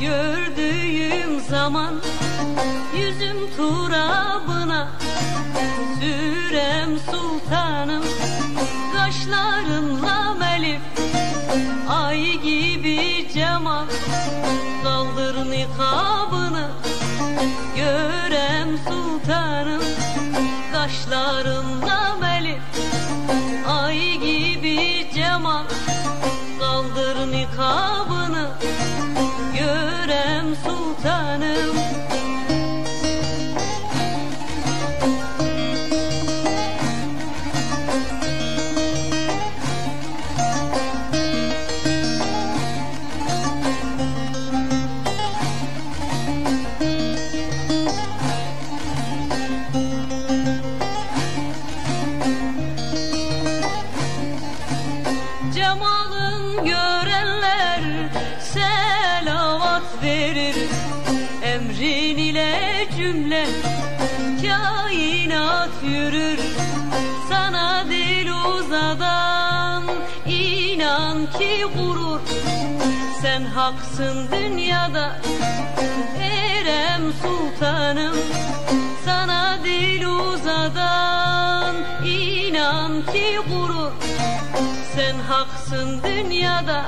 Gördüğüm zaman yüzüm turabına. Sürem sultanım kaşlarınla melif. Ay gibi cemal kaldır nikabını Görem sultanım kaşlarınla kaldır nikabını Görem sultanım. Cemalın görenler cümle kainat yürür. Sana dil uzadan inan ki gurur. Sen haksın dünyada Erem sultanım. Sana dil uzadan inan ki gurur. Sen haksın dünyada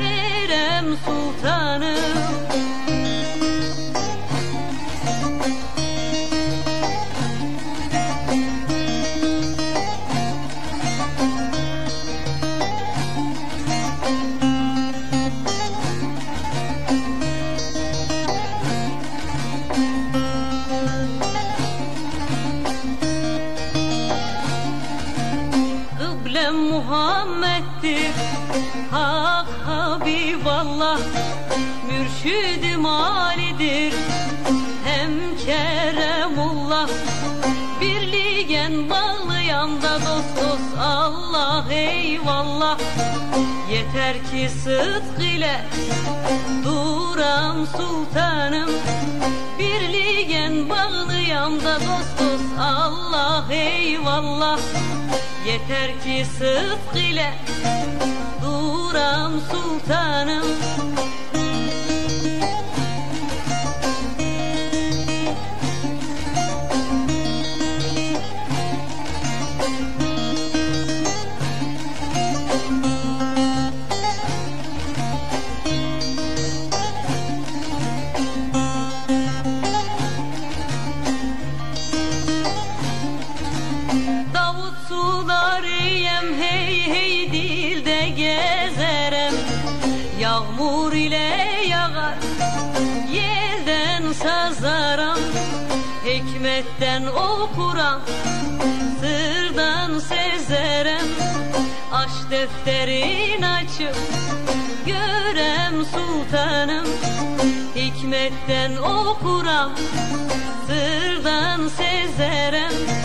Erem sultanım Kıblem Muhammed'dir. Hak Habiballah Mürşidim Ali'dir Hem Keremullah Birliğen bağlayan da dost dost Allah eyvallah. Yeter ki sıdk ile duram sultanım Birliğen bağlayan da dost dost Allah eyvallah Yeter ki sıdk ile duram sultanım Davut sularıyem hey hey dilde gezerem. Yağmur ile yağar yelden sazaram. Hikmetten okuram sırdan sezerem. Aş defterin açıp görem sultanım. Hikmetten okuram sırdan sezerem